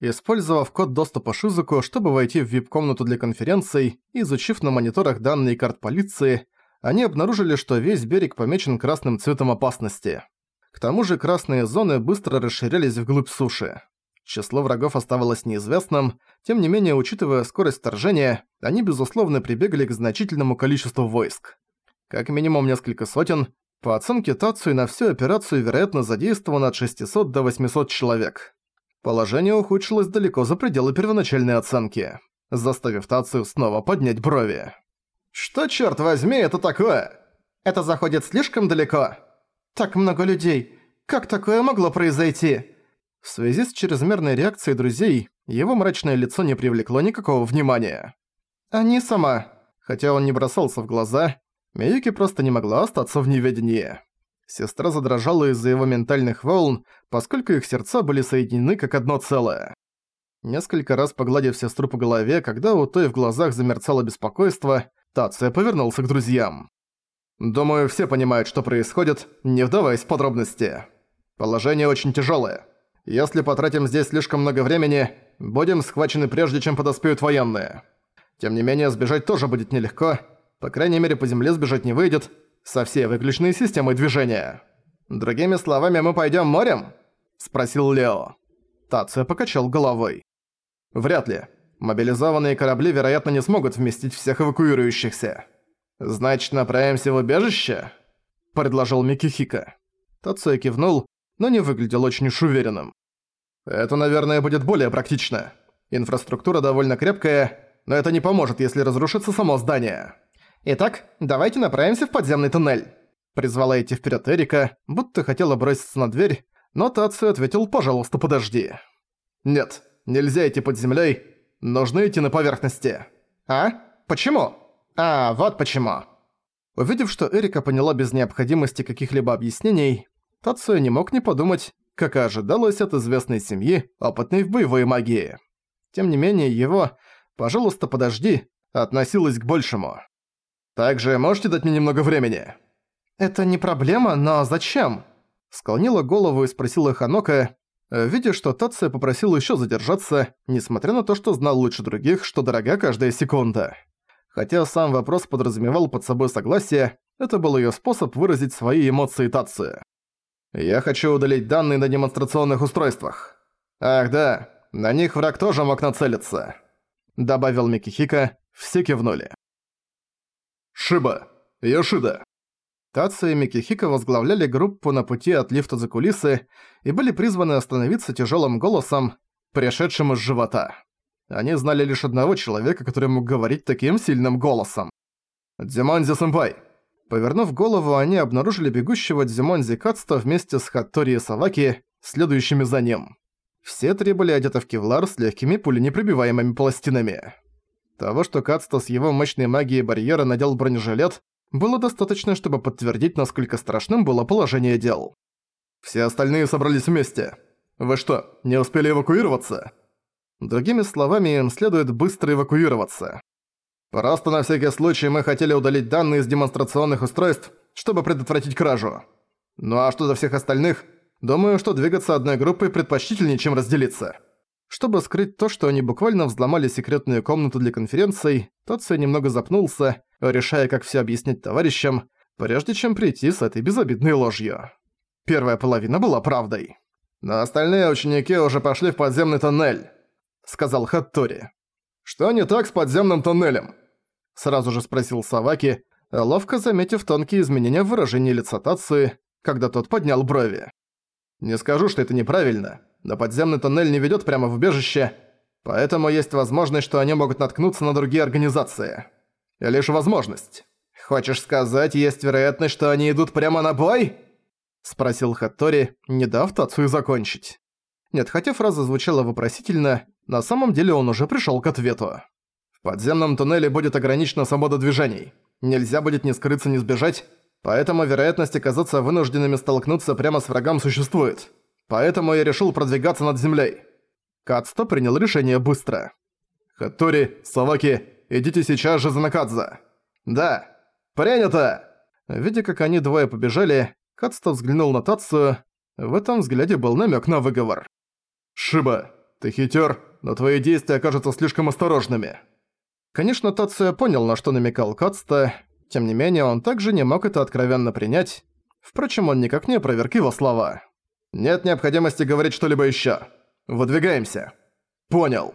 Использовав код доступа Шизуку, чтобы войти в вип-комнату для конференций, изучив на мониторах данные карт полиции, они обнаружили, что весь берег помечен красным цветом опасности. К тому же красные зоны быстро расширялись вглубь суши. Число врагов оставалось неизвестным, тем не менее, учитывая скорость вторжения, они безусловно прибегли к значительному количеству войск. Как минимум несколько сотен, по оценке Тацуи на всю операцию вероятно задействовано от 600 до 800 человек. Положение ухудшилось далеко за пределы первоначальной оценки, заставив Тацию снова поднять брови. «Что, черт возьми, это такое? Это заходит слишком далеко? Так много людей. Как такое могло произойти?» В связи с чрезмерной реакцией друзей, его мрачное лицо не привлекло никакого внимания. Не сама. Хотя он не бросался в глаза, Миюки просто не могла остаться в неведении. Сестра задрожала из-за его ментальных волн, поскольку их сердца были соединены как одно целое. Несколько раз погладив сестру по голове, когда у той в глазах замерцало беспокойство, Тация повернулся к друзьям. «Думаю, все понимают, что происходит, не вдаваясь в подробности. Положение очень тяжелое. Если потратим здесь слишком много времени, будем схвачены прежде, чем подоспеют военные. Тем не менее, сбежать тоже будет нелегко. По крайней мере, по земле сбежать не выйдет, со всей выключенной системой движения. «Другими словами, мы пойдем морем?» – спросил Лео. Тация покачал головой. «Вряд ли. Мобилизованные корабли, вероятно, не смогут вместить всех эвакуирующихся. Значит, направимся в убежище?» – предложил Микихика. Тация кивнул, но не выглядел очень уж уверенным. «Это, наверное, будет более практично. Инфраструктура довольно крепкая, но это не поможет, если разрушится само здание». «Итак, давайте направимся в подземный туннель», — призвала идти вперед Эрика, будто хотела броситься на дверь, но Тацию ответил «пожалуйста, подожди». «Нет, нельзя идти под землей, нужно идти на поверхности». «А? Почему?» «А, вот почему». Увидев, что Эрика поняла без необходимости каких-либо объяснений, Тацуя не мог не подумать, как и ожидалось от известной семьи, опытной в боевой магии. Тем не менее, его «пожалуйста, подожди» относилось к большему. Также можете дать мне немного времени?» «Это не проблема, но зачем?» Склонила голову и спросила Ханока, видя, что Тация попросил еще задержаться, несмотря на то, что знал лучше других, что дорога каждая секунда. Хотя сам вопрос подразумевал под собой согласие, это был ее способ выразить свои эмоции Тации. «Я хочу удалить данные на демонстрационных устройствах. Ах да, на них враг тоже мог нацелиться», добавил Микихика, все кивнули. Шиба! Йошида!» Тацу и Микихика возглавляли группу на пути от лифта за кулисы и были призваны остановиться тяжелым голосом, пришедшим из живота. Они знали лишь одного человека, который мог говорить таким сильным голосом. «Дзюмонзи-сэмпай!» Повернув голову, они обнаружили бегущего Дзюмонзи Кацто вместе с Хаттори и Саваки, следующими за ним. Все три были одеты в кевлар с легкими пуленепробиваемыми пластинами. Того, что Кацто с его мощной магией барьера надел бронежилет, было достаточно, чтобы подтвердить, насколько страшным было положение дел. «Все остальные собрались вместе. Вы что, не успели эвакуироваться?» Другими словами, им следует быстро эвакуироваться. Просто на всякий случай мы хотели удалить данные из демонстрационных устройств, чтобы предотвратить кражу. Ну а что за всех остальных? Думаю, что двигаться одной группой предпочтительнее, чем разделиться. Чтобы скрыть то, что они буквально взломали секретную комнату для конференций, Тация немного запнулся, решая, как все объяснить товарищам, прежде чем прийти с этой безобидной ложью. Первая половина была правдой. «Но остальные ученики уже пошли в подземный тоннель», — сказал Хаттори. «Что не так с подземным тоннелем?» Сразу же спросил Саваки, ловко заметив тонкие изменения в выражении лица Тации, когда тот поднял брови. «Не скажу, что это неправильно, но подземный тоннель не ведёт прямо в убежище, поэтому есть возможность, что они могут наткнуться на другие организации. Лишь возможность. Хочешь сказать, есть вероятность, что они идут прямо на бой? Спросил Хаттори, не дав Тацию закончить. Нет, хотя фраза звучала вопросительно, на самом деле он уже пришёл к ответу. В подземном туннеле будет ограничена свобода движений. Нельзя будет ни скрыться, ни сбежать, поэтому вероятность оказаться вынужденными столкнуться прямо с врагом существует. Поэтому я решил продвигаться над землей. Кацто принял решение быстро. Хаттори, Саваки, идите сейчас же за Накадза. Да, принято! Видя, как они двое побежали, Кацто взглянул на Тацию. В этом взгляде был намек на выговор. Шиба, Ты хитер, но твои действия окажутся слишком осторожными. Конечно, Тация понял, на что намекал Кацта, тем не менее он также не мог это откровенно принять. Впрочем, он никак не опроверг его слова. «Нет необходимости говорить что-либо ещё. Выдвигаемся». «Понял».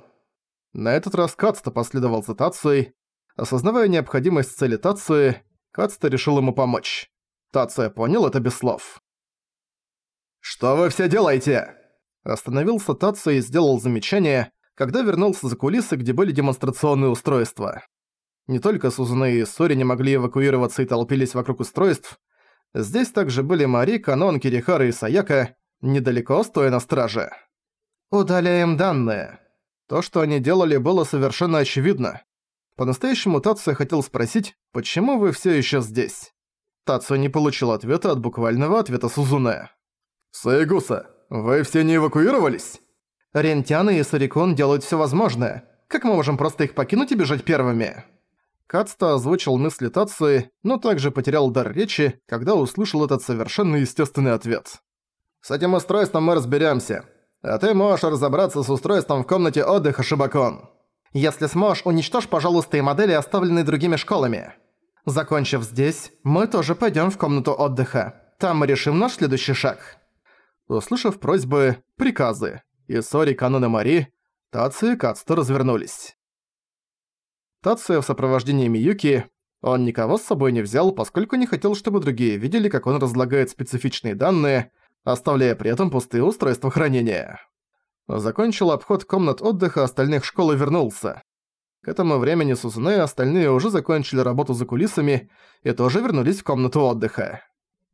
На этот раз Кацта последовал за Тацией. Осознавая необходимость цели Тации, Кацта решил ему помочь. Тация понял это без слов. «Что вы все делаете?» Остановился Тация и сделал замечание, когда вернулся за кулисы, где были демонстрационные устройства. Не только Сузуне и Сори не могли эвакуироваться и толпились вокруг устройств, здесь также были Мари, Канон, Кирихара и Саяка, недалеко стоя на страже. «Удаляем данные». То, что они делали, было совершенно очевидно. По-настоящему Тацуя хотел спросить, почему вы все еще здесь? Тацуя не получил ответа от буквального ответа Сузуне. «Саегуса, вы все не эвакуировались?» Рентяна и Сарикон делают все возможное. Как мы можем просто их покинуть и бежать первыми?» Кацта озвучил мысли Тацуи, но также потерял дар речи, когда услышал этот совершенно естественный ответ. «С этим устройством мы разберемся. А ты можешь разобраться с устройством в комнате отдыха Шибакон. Если сможешь, уничтожь, пожалуйста, и модели, оставленные другими школами. Закончив здесь, мы тоже пойдем в комнату отдыха. Там мы решим наш следующий шаг». Услышав просьбы, приказы, и Сори, Канон и Мари, Тацию и Кацто развернулись. Тация в сопровождении Миюки, он никого с собой не взял, поскольку не хотел, чтобы другие видели, как он разлагает специфичные данные, оставляя при этом пустые устройства хранения. Закончил обход комнат отдыха остальных школ и вернулся. К этому времени Сузуне и остальные уже закончили работу за кулисами и тоже вернулись в комнату отдыха.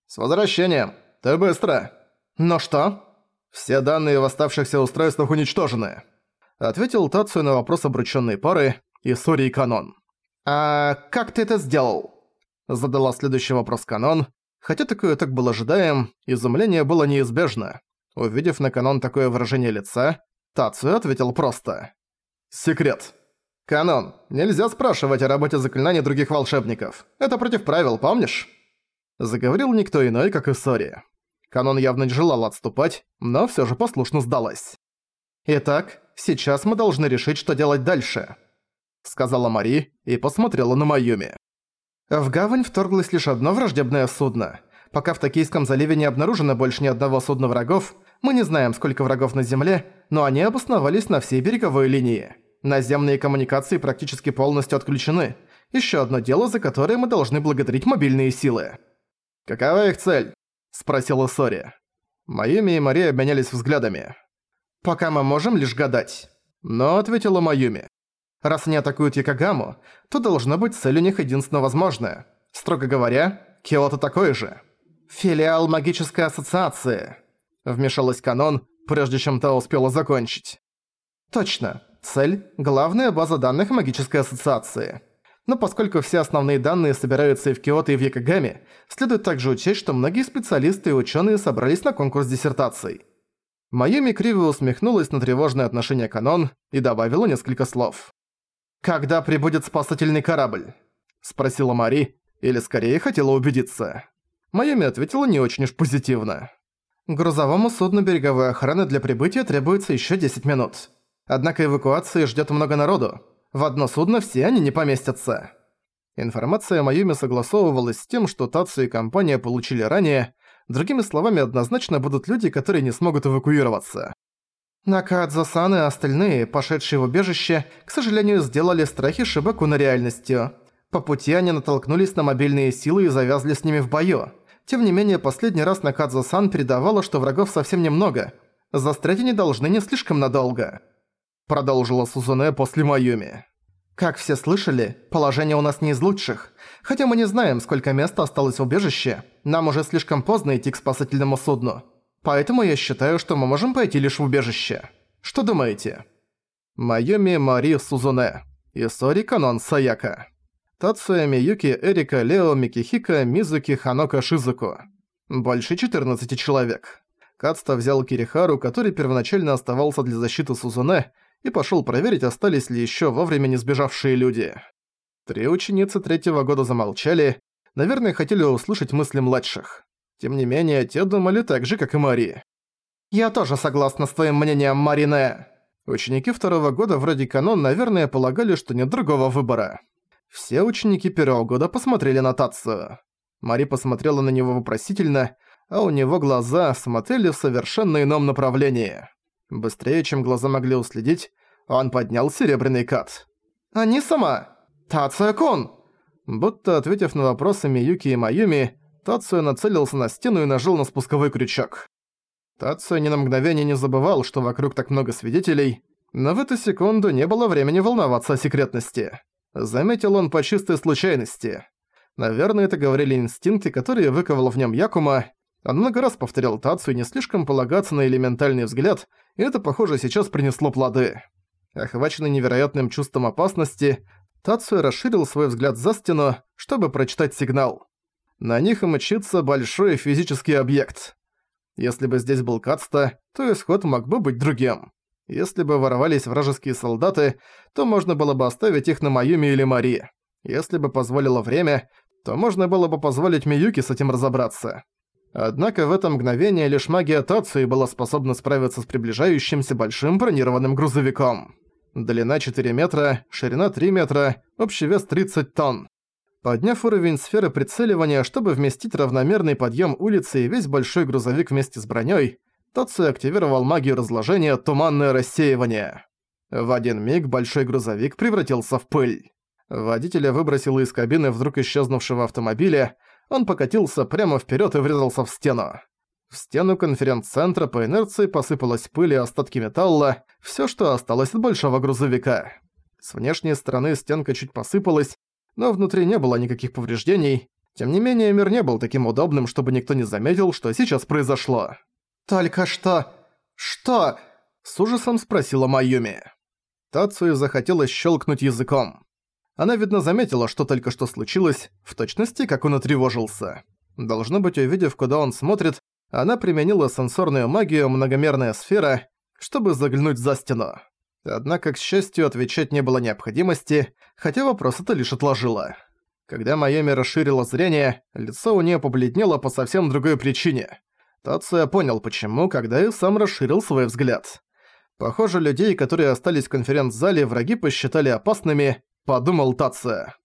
«С возвращением! Ты быстро!» «Ну что?» «Все данные в оставшихся устройствах уничтожены», ответил Тацию на вопрос обручённой пары и Сори и Канон. «А как ты это сделал?» Задала следующий вопрос Канон. Хотя такое так был ожидаем, изумление было неизбежно. Увидев на Канон такое выражение лица, Тацию ответил просто. «Секрет. Канон, нельзя спрашивать о работе заклинаний других волшебников. Это против правил, помнишь?» Заговорил никто иной, как и Сори. Канон явно не желал отступать, но всё же послушно сдалась. «Итак, сейчас мы должны решить, что делать дальше», — сказала Мари и посмотрела на Майюми. В гавань вторглось лишь одно враждебное судно. Пока в Токийском заливе не обнаружено больше ни одного судна врагов, мы не знаем, сколько врагов на земле, но они обосновались на всей береговой линии. Наземные коммуникации практически полностью отключены. Ещё одно дело, за которое мы должны благодарить мобильные силы. Какова их цель? – спросила Сори. Майюми и Мария обменялись взглядами. «Пока мы можем лишь гадать». Но ответила Майюми. «Раз они атакуют Якогаму, то должно быть цель у них единственно возможная. Строго говоря, Киото такой же». «Филиал магической ассоциации», – вмешалась Канон, прежде чем та успела закончить. «Точно. Цель – главная база данных магической ассоциации» но поскольку все основные данные собираются и в Киото, и в Якогаме, следует также учесть, что многие специалисты и ученые собрались на конкурс диссертаций. Майюми криво усмехнулась на тревожное отношение Канон и добавила несколько слов. «Когда прибудет спасательный корабль?» – спросила Мари, или скорее хотела убедиться. Майюми ответила не очень уж позитивно. «Грузовому судну береговой охраны для прибытия требуется еще 10 минут. Однако эвакуации ждет много народу. В одно судно все они не поместятся. Информация о Майюме согласовывалась с тем, что Тацу и компания получили ранее, другими словами, однозначно будут люди, которые не смогут эвакуироваться. Накадзо-сан и остальные, пошедшие в убежище, к сожалению, сделали страхи Шибаку на реальностью. По пути они натолкнулись на мобильные силы и завязли с ними в бою. Тем не менее, последний раз Накадзо-сан передавала, что врагов совсем немного. Застрять они должны не слишком надолго продолжила Сузуне после Майюми. «Как все слышали, положение у нас не из лучших. Хотя мы не знаем, сколько места осталось в убежище, нам уже слишком поздно идти к спасательному судну. Поэтому я считаю, что мы можем пойти лишь в убежище. Что думаете?» Майюми Мари Сузуне. Исори Канон Саяка. Тацуя Миюки Эрика Лео Микихика Мизуки Ханока Шизуку. Больше 14 человек. Кацта взял Кирихару, который первоначально оставался для защиты Сузуне, и пошёл проверить, остались ли ещё вовремя не сбежавшие люди. Три ученицы третьего года замолчали, наверное, хотели услышать мысли младших. Тем не менее, те думали так же, как и Мари. «Я тоже согласна с твоим мнением, Марине», Ученики второго года вроде канон, наверное, полагали, что нет другого выбора. Все ученики первого года посмотрели на Татсу. Мари посмотрела на него вопросительно, а у него глаза смотрели в совершенно ином направлении. Быстрее, чем глаза могли уследить, он поднял серебряный кат. «Они сама! Тация-кун!» Будто ответив на вопросы Миюки и Майюми, Тацуя нацелился на стену и нажал на спусковой крючок. Тацуя ни на мгновение не забывал, что вокруг так много свидетелей, но в эту секунду не было времени волноваться о секретности. Заметил он по чистой случайности. Наверное, это говорили инстинкты, которые выковал в нем Якума. Он много раз повторял Тацию не слишком полагаться на элементальный взгляд, и это, похоже, сейчас принесло плоды. Охваченный невероятным чувством опасности, Тацуя расширил свой взгляд за стену, чтобы прочитать сигнал. На них и мчится большой физический объект. Если бы здесь был Кацта, то исход мог бы быть другим. Если бы ворвались вражеские солдаты, то можно было бы оставить их на Майюми или Мари. Если бы позволило время, то можно было бы позволить Миюки с этим разобраться. Однако в это мгновение лишь магия Тацуи была способна справиться с приближающимся большим бронированным грузовиком. Длина 4 метра, ширина 3 метра, общий вес 30 тонн. Подняв уровень сферы прицеливания, чтобы вместить равномерный подъем улицы и весь большой грузовик вместе с броней, Тоци активировал магию разложения «Туманное рассеивание». В один миг большой грузовик превратился в пыль. Водителя выбросило из кабины вдруг исчезнувшего автомобиля, он покатился прямо вперед и врезался в стену. В стену конференц-центра по инерции посыпалась пыль и остатки металла, все, что осталось от большого грузовика. С внешней стороны стенка чуть посыпалась, но внутри не было никаких повреждений. Тем не менее, мир не был таким удобным, чтобы никто не заметил, что сейчас произошло. «Только что... что?» – с ужасом спросила Майюми. Тацуи захотелось щелкнуть языком. Она, видно, заметила, что только что случилось, в точности, как он отревожился. Должно быть, увидев, куда он смотрит, она применила сенсорную магию «Многомерная сфера», чтобы заглянуть за стену. Однако, к счастью, отвечать не было необходимости, хотя вопрос это лишь отложила. Когда Майами расширила зрение, лицо у нее побледнело по совсем другой причине. Тация понял почему, когда и сам расширил свой взгляд. Похоже, людей, которые остались в конференц-зале, враги посчитали опасными, подумал Тация.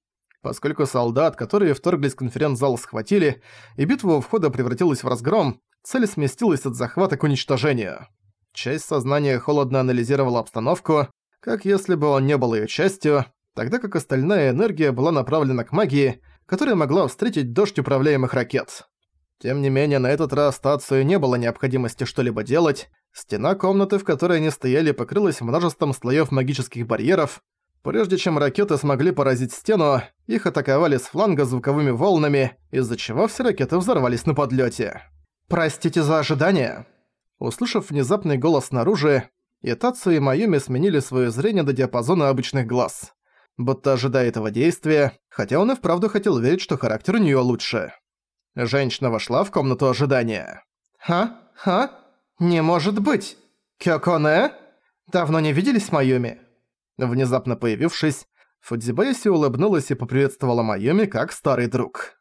Поскольку солдат, которые вторглись в конференц-зал, схватили, и битва у входа превратилась в разгром, цель сместилась от захвата к уничтожению. Часть сознания холодно анализировала обстановку, как если бы он не был её частью, тогда как остальная энергия была направлена к магии, которая могла встретить дождь управляемых ракет. Тем не менее, на этот раз стацию не было необходимости что-либо делать, стена комнаты, в которой они стояли, покрылась множеством слоёв магических барьеров. Прежде чем ракеты смогли поразить стену, их атаковали с фланга звуковыми волнами, из-за чего все ракеты взорвались на подлёте. «Простите за ожидание», Услышав внезапный голос снаружи, Итацу и Майюми сменили свое зрение до диапазона обычных глаз. Будто ожидая этого действия, хотя он и вправду хотел верить, что характер у неё лучше. Женщина вошла в комнату ожидания. «Ха? Ха? Не может быть! Кёконе? Давно не виделись, Майюми?» Внезапно появившись, Фудзибаяси улыбнулась и поприветствовала Майюми как старый друг.